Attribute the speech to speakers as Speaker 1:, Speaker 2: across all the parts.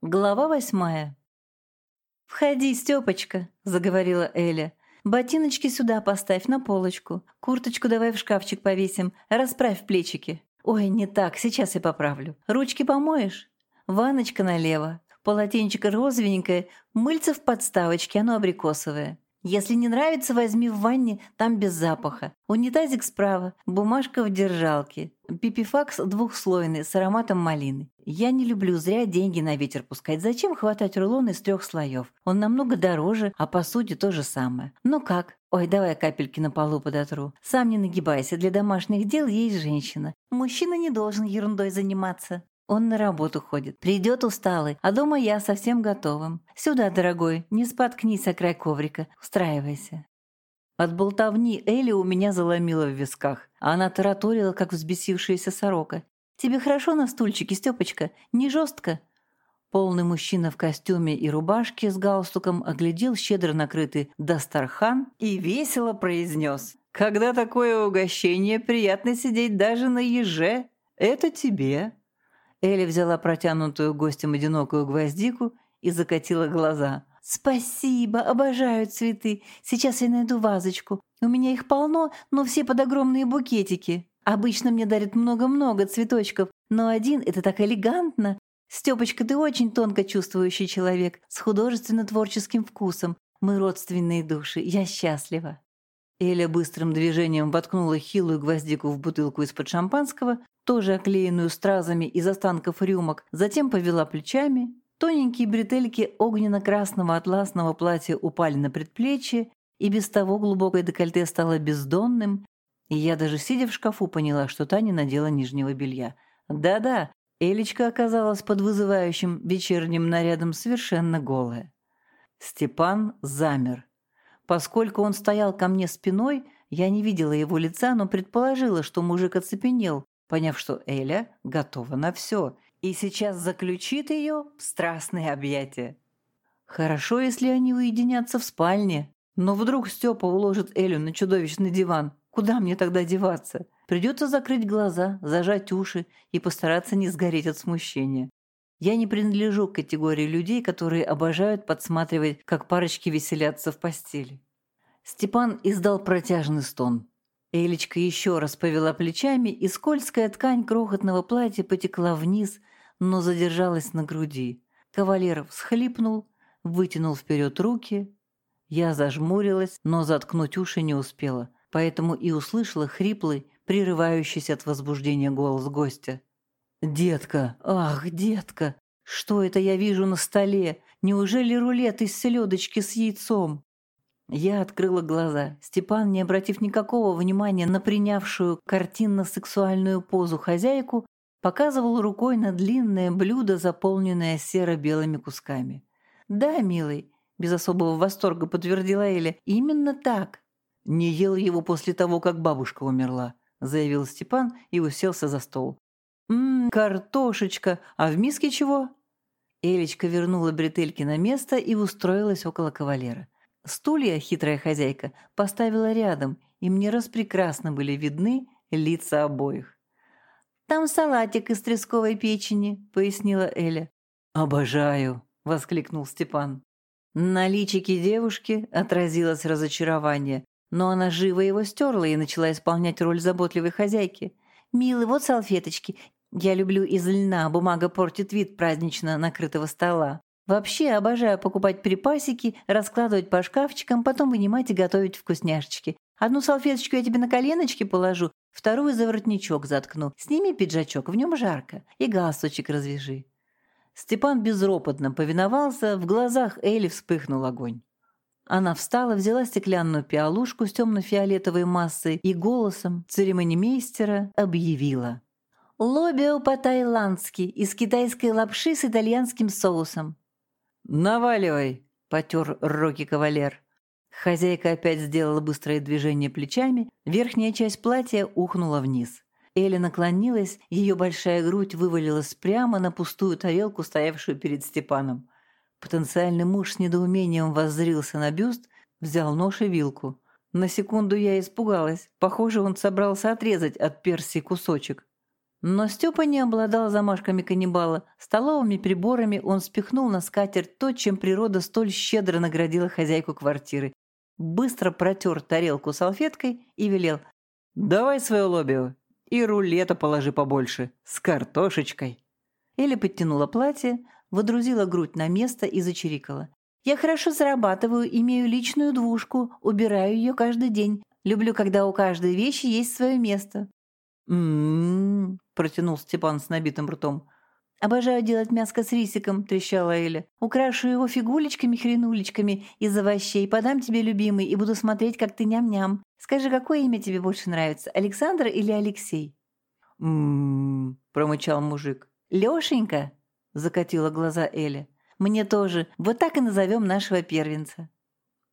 Speaker 1: Глава восьмая. «Входи, Стёпочка», — заговорила Эля. «Ботиночки сюда поставь на полочку. Курточку давай в шкафчик повесим. Расправь плечики. Ой, не так, сейчас я поправлю. Ручки помоешь? Ваночка налево. Полотенчико розовенькое, мыльце в подставочке, оно абрикосовое. Если не нравится, возьми в ванне, там без запаха. Унитазик справа, бумажка в держалке. Пипифакс двухслойный с ароматом малины. Я не люблю зря деньги на ветер пускать. Зачем хватать рулон из трех слоев? Он намного дороже, а по сути то же самое. Ну как? Ой, давай капельки на полу подотру. Сам не нагибайся, для домашних дел есть женщина. Мужчина не должен ерундой заниматься. Он на работу ходит, придет усталый, а дома я совсем готовым. Сюда, дорогой, не споткнись о край коврика, устраивайся». От болтовни Элли у меня заломило в висках, а она тараторила, как взбесившаяся сорока. «Тебе хорошо на стульчике, Степочка? Не жестко?» Полный мужчина в костюме и рубашке с галстуком оглядел щедро накрытый Дастархан и весело произнес. «Когда такое угощение, приятно сидеть даже на еже. Это тебе». Элли взяла протянутую гостем одинокую гвоздику и закатила глаза. «Спасибо, обожаю цветы. Сейчас я найду вазочку. У меня их полно, но все под огромные букетики. Обычно мне дарят много-много цветочков, но один — это так элегантно. Стёпочка, ты очень тонко чувствующий человек, с художественно-творческим вкусом. Мы родственные души, я счастлива». Эля быстрым движением воткнула хилую гвоздику в бутылку из-под шампанского, тоже оклеенную стразами из останков рюмок, затем повела плечами. Тоненькие бретельки огненно-красного атласного платья упали на предплечье, и без того глубокое декольте стало бездонным, и я даже сидя в шкафу поняла, что та не надела нижнего белья. Да-да, Элечка оказалась под вызывающим вечерним нарядом совершенно голая. Степан замер. Поскольку он стоял ко мне спиной, я не видела его лица, но предположила, что мужик оцепенел, поняв, что Эля готова на все и сейчас заключит ее в страстные объятия. Хорошо, если они уединятся в спальне, но вдруг Степа уложит Элю на чудовищный диван. Куда мне тогда деваться? Придется закрыть глаза, зажать уши и постараться не сгореть от смущения. Я не принадлежу к категории людей, которые обожают подсматривать, как парочки веселятся в постели. Степан издал протяжный стон. Элечка еще раз повела плечами, и скользкая ткань крохотного платья потекла вниз, но задержалась на груди. Кавалер всхлипнул, вытянул вперед руки. Я зажмурилась, но заткнуть уши не успела, поэтому и услышала хриплый, прерывающийся от возбуждения голос гостя. «Детка! Ах, детка! Что это я вижу на столе? Неужели рулет из селедочки с яйцом?» Я открыла глаза. Степан, не обратив никакого внимания на принявшую картинно-сексуальную позу хозяйку, показывал рукой на длинное блюдо, заполненное серо-белыми кусками. «Да, милый», — без особого восторга подтвердила Эля, — «именно так». «Не ел его после того, как бабушка умерла», — заявил Степан и уселся за стол. «Ммм, картошечка, а в миске чего?» Элечка вернула бретельки на место и устроилась около кавалера. Стулья хитрая хозяйка поставила рядом, и мне распрекрасно были видны лица обоих. «Там салатик из тресковой печени», — пояснила Эля. «Обожаю», — воскликнул Степан. На личике девушки отразилось разочарование, но она живо его стерла и начала исполнять роль заботливой хозяйки. «Милый, вот салфеточки. Я люблю из льна, бумага портит вид празднично накрытого стола. Вообще обожаю покупать припасики, раскладывать по шкафчикам, потом вынимать и готовить вкусняшечки. Одну салфеточку я тебе на коленочки положу, вторую за воротничок заткну. Сними пиджачок, в нем жарко, и галстучек развяжи». Степан безропотно повиновался, в глазах Эли вспыхнул огонь. Она встала, взяла стеклянную пиалушку с темно-фиолетовой массой и голосом церемонимейстера объявила. «Лобио по-тайландски из китайской лапши с итальянским соусом.
Speaker 2: «Наваливай!» — потер Рокки кавалер.
Speaker 1: Хозяйка опять сделала быстрое движение плечами, верхняя часть платья ухнула вниз. Элли наклонилась, ее большая грудь вывалилась прямо на пустую тарелку, стоявшую перед Степаном. Потенциальный муж с недоумением воззрился на бюст, взял нож и вилку. На секунду я испугалась. Похоже, он собрался отрезать от персии кусочек. Но Степа не обладал замашками каннибала. Столовыми приборами он спихнул на скатерть то, чем природа столь щедро наградила хозяйку квартиры. Быстро протер тарелку салфеткой и велел «Давай свое лобио и рулета положи побольше, с картошечкой». Эля подтянула платье, водрузила грудь на место и зачирикала. «Я хорошо зарабатываю, имею личную двушку, убираю ее каждый день. Люблю, когда у каждой вещи есть свое место». «М-м-м», протянул Степан с набитым ртом. «Обожаю делать мяско с рисиком», — трещала Эля. «Украшу его фигулечками-хренулечками из овощей, подам тебе, любимый, и буду смотреть, как ты ням-ням. Скажи, какое имя тебе больше нравится, Александр или Алексей?»
Speaker 2: «М-м-м», промычал мужик.
Speaker 1: «Лешенька?» — закатила глаза Эля. «Мне тоже. Вот так и назовем нашего первенца».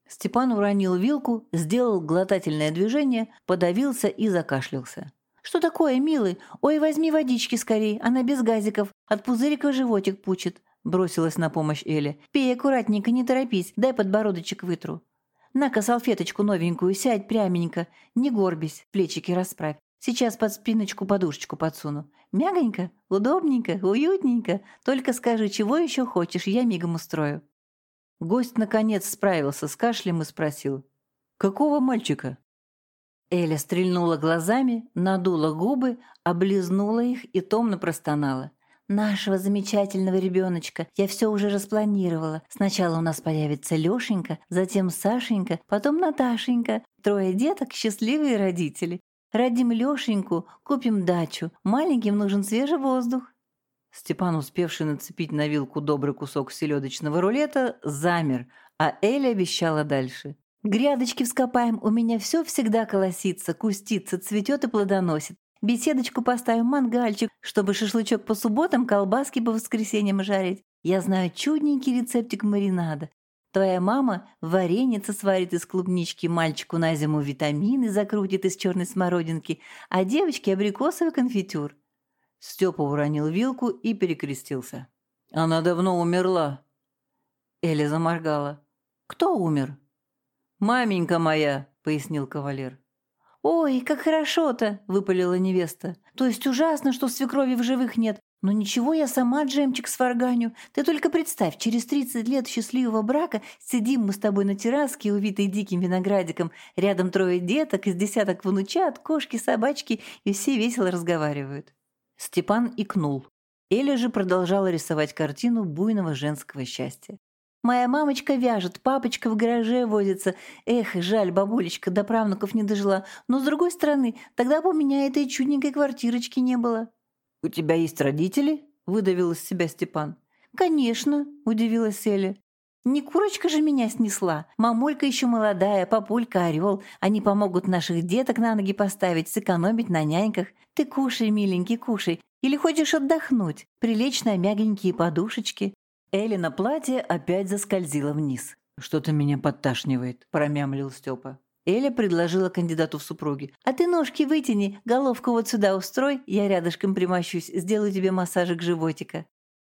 Speaker 1: Степан уронил вилку, сделал глотательное движение, подавился и закашлялся. «Что такое, милый? Ой, возьми водички скорей, она без газиков, от пузырика животик пучит», — бросилась на помощь Эля. «Пей аккуратненько, не торопись, дай подбородочек вытру». «На-ка салфеточку новенькую, сядь пряменько, не горбись, плечики расправь. Сейчас под спиночку подушечку подсуну. Мягонько, удобненько, уютненько. Только скажи, чего еще хочешь, я мигом устрою». Гость, наконец, справился с кашлем и спросил.
Speaker 2: «Какого мальчика?»
Speaker 1: Эля стрельнула глазами, надула губы, облизнула их и томно простонала. «Нашего замечательного ребеночка я все уже распланировала. Сначала у нас появится Лешенька, затем Сашенька, потом Наташенька. Трое деток, счастливые родители. Родим Лешеньку, купим дачу. Маленьким нужен свежий воздух».
Speaker 2: Степан, успевший нацепить на вилку добрый кусок селедочного рулета, замер, а Эля обещала дальше.
Speaker 1: Грядочки вскопаем, у меня все всегда колосится, кустится, цветет и плодоносит. Беседочку поставим, мангальчик, чтобы шашлычок по субботам, колбаски по воскресеньям жарить. Я знаю чудненький рецептик маринада. Твоя мама вареница сварит из клубнички, мальчику на зиму витамины закрутит из черной смородинки, а девочке абрикосовый конфитюр.
Speaker 2: Степа уронил вилку и перекрестился. Она давно умерла.
Speaker 1: Эля заморгала. Кто умер?
Speaker 2: «Маменька моя», — пояснил кавалер.
Speaker 1: «Ой, как хорошо-то!» — выпалила невеста. «То есть ужасно, что свекрови в живых нет. Но ничего, я сама джемчик сварганю. Ты только представь, через 30 лет счастливого брака сидим мы с тобой на терраске, увитой диким виноградиком, рядом трое деток, из десяток внучат, кошки, собачки, и все весело разговаривают». Степан икнул. Эля же продолжала рисовать картину буйного женского счастья. Моя мамочка вяжет, папочка в гараже возится. Эх, жаль, бабулечка до правнуков не дожила. Но, с другой стороны, тогда бы у меня этой чудненькой квартирочки не было».
Speaker 2: «У тебя есть родители?» – выдавил из себя Степан.
Speaker 1: «Конечно», – удивилась Эля. «Не курочка же меня снесла. Мамулька еще молодая, папулька орел. Они помогут наших деток на ноги поставить, сэкономить на няньках. Ты кушай, миленький, кушай. Или хочешь отдохнуть, прилечь на мягенькие подушечки. Элина платье опять заскользило вниз.
Speaker 2: «Что-то меня подташнивает», – промямлил Степа.
Speaker 1: Эля предложила кандидату в супруги. «А ты ножки вытяни, головку вот сюда устрой, я рядышком примощусь, сделаю тебе массажик животика».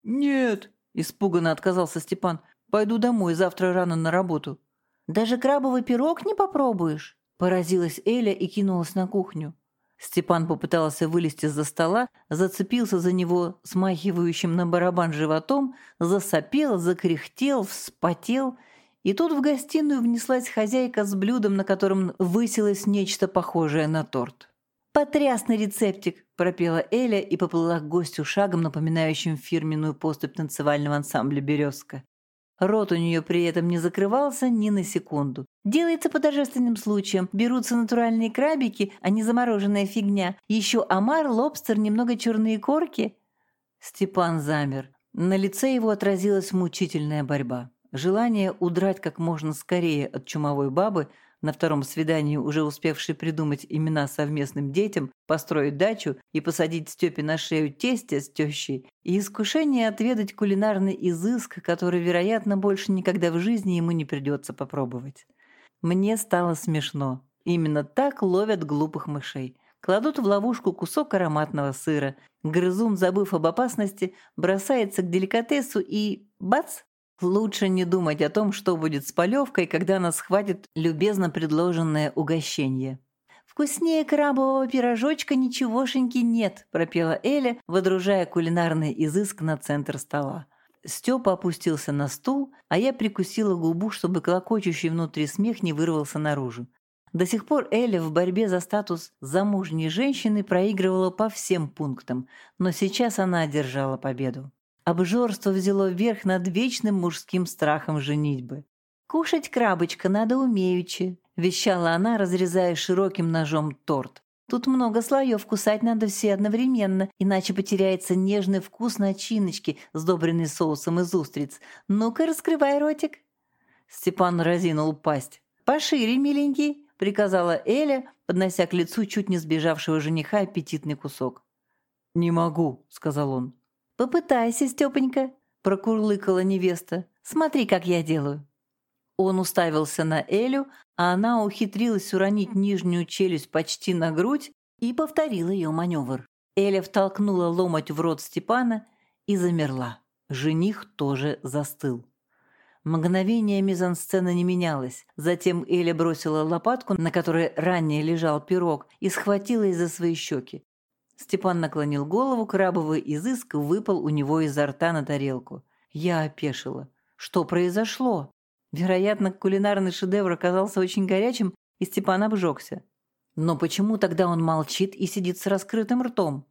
Speaker 2: «Нет», – испуганно отказался Степан. «Пойду домой, завтра рано на работу».
Speaker 1: «Даже крабовый пирог не попробуешь?» Поразилась Эля и кинулась на кухню.
Speaker 2: Степан попытался вылезти из-за стола, зацепился за него смахивающим на барабан животом, засопел, закряхтел, вспотел. И тут в гостиную внеслась хозяйка с блюдом, на котором высилось нечто похожее на торт.
Speaker 1: «Потрясный рецептик!» – пропела Эля и поплыла к гостю шагом, напоминающим фирменную поступь танцевального ансамбля «Березка». Рот у нее при этом не закрывался ни на секунду. Делается по торжественным случаям. Берутся натуральные крабики, а не замороженная фигня. Еще омар, лобстер, немного черные корки. Степан замер. На лице его отразилась мучительная борьба. Желание удрать как можно скорее от чумовой бабы – на втором свидании уже успевший придумать имена совместным детям, построить дачу и посадить Степе на шею тестя с тещей, и искушение отведать кулинарный изыск, который, вероятно, больше никогда в жизни ему не придется попробовать. Мне стало смешно. Именно так ловят глупых мышей. Кладут в ловушку кусок ароматного сыра. Грызун, забыв об опасности, бросается к деликатесу и – бац! Лучше не думать о том, что будет с полевкой, когда нас схватит любезно предложенное угощение. «Вкуснее крабового пирожочка ничегошеньки нет», – пропела Эля, водружая кулинарный изыск на центр стола.
Speaker 2: Степа опустился на стул, а я прикусила губу, чтобы клокочущий внутри смех не вырвался наружу. До сих пор Эля в борьбе за статус замужней женщины проигрывала по всем пунктам, но сейчас она одержала победу. Обжорство взяло верх над вечным мужским страхом женитьбы.
Speaker 1: «Кушать крабочка надо умеючи», – вещала она, разрезая широким ножом торт. «Тут много слоев, кусать надо все одновременно, иначе потеряется нежный вкус начиночки, сдобренный соусом из устриц. Ну-ка, раскрывай ротик».
Speaker 2: Степан разинул пасть.
Speaker 1: «Пошире, миленький», – приказала Эля, поднося к лицу чуть не сбежавшего жениха аппетитный кусок.
Speaker 2: «Не могу», – сказал он.
Speaker 1: «Попытайся, Степонька», – прокурлыкала невеста. «Смотри, как я делаю».
Speaker 2: Он уставился на Элю, а она ухитрилась уронить нижнюю челюсть почти на грудь и повторила ее маневр. Эля втолкнула ломоть в рот Степана и замерла. Жених тоже застыл. Мгновение мизансцена не менялась. Затем Эля бросила лопатку, на которой ранее лежал пирог, и схватила из за свои щеки. Степан наклонил голову, крабовый изыск выпал у него изо рта на тарелку. Я опешила. Что произошло? Вероятно, кулинарный шедевр оказался очень горячим, и Степан обжегся. Но почему тогда он молчит и сидит с раскрытым ртом?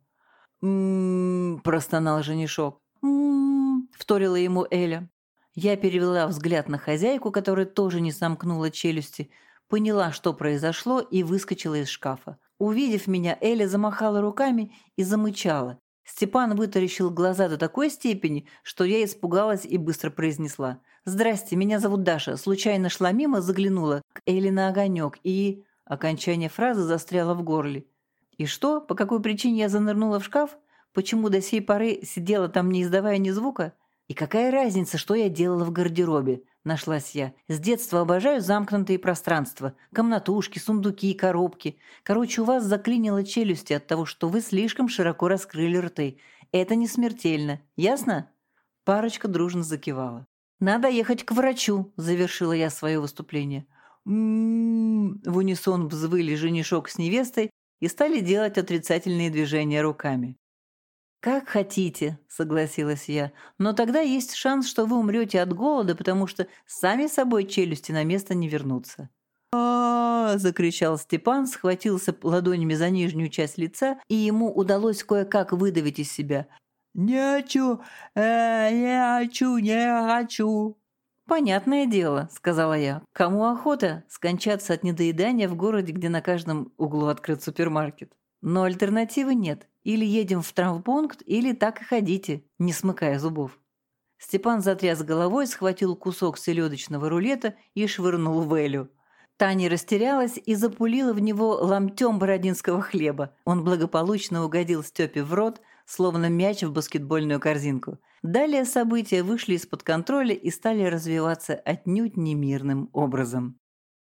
Speaker 2: «М-м-м», простонал женишок. «М-м-м», вторила ему Эля. Я перевела взгляд на хозяйку, которая тоже не сомкнула челюсти, поняла, что произошло, и выскочила из шкафа. Увидев меня, Эля замахала руками и замычала. Степан вытаращил глаза до такой степени, что я испугалась и быстро произнесла. «Здрасте, меня зовут Даша. Случайно шла мимо, заглянула к Элли на огонек и...» Окончание фразы застряло в горле. «И что? По какой причине я занырнула в шкаф? Почему до сей поры сидела там, не издавая ни звука? И какая разница, что я делала в гардеробе?» Нашлась я. «С детства обожаю замкнутые пространства. Комнатушки, сундуки, коробки. Короче, у вас заклинило челюсти от того, что вы слишком широко раскрыли рты. Это не смертельно. Ясно?» Парочка дружно закивала. «Надо ехать к врачу», — завершила я свое выступление. «М-м-м», в унисон взвыли женишок с невестой и стали делать отрицательные движения руками. «Как хотите», — согласилась я, «но тогда есть шанс, что вы умрете от голода, потому что сами собой челюсти на место не вернутся». А, закричал Степан, схватился ладонями за нижнюю часть лица, и ему удалось кое-как выдавить из себя. «Не хочу, э, не хочу, не хочу». «Понятное дело», — сказала я. «Кому охота скончаться от недоедания в городе, где на каждом углу открыт супермаркет? Но альтернативы нет. Или едем в травмпункт, или так и ходите, не смыкая зубов». Степан затряс головой, схватил кусок селедочного рулета и швырнул в Элю. Таня растерялась и запулила в него ломтем бородинского хлеба. Он благополучно угодил Степе в рот, словно мяч в баскетбольную корзинку. Далее события вышли из-под контроля и стали развиваться отнюдь немирным образом.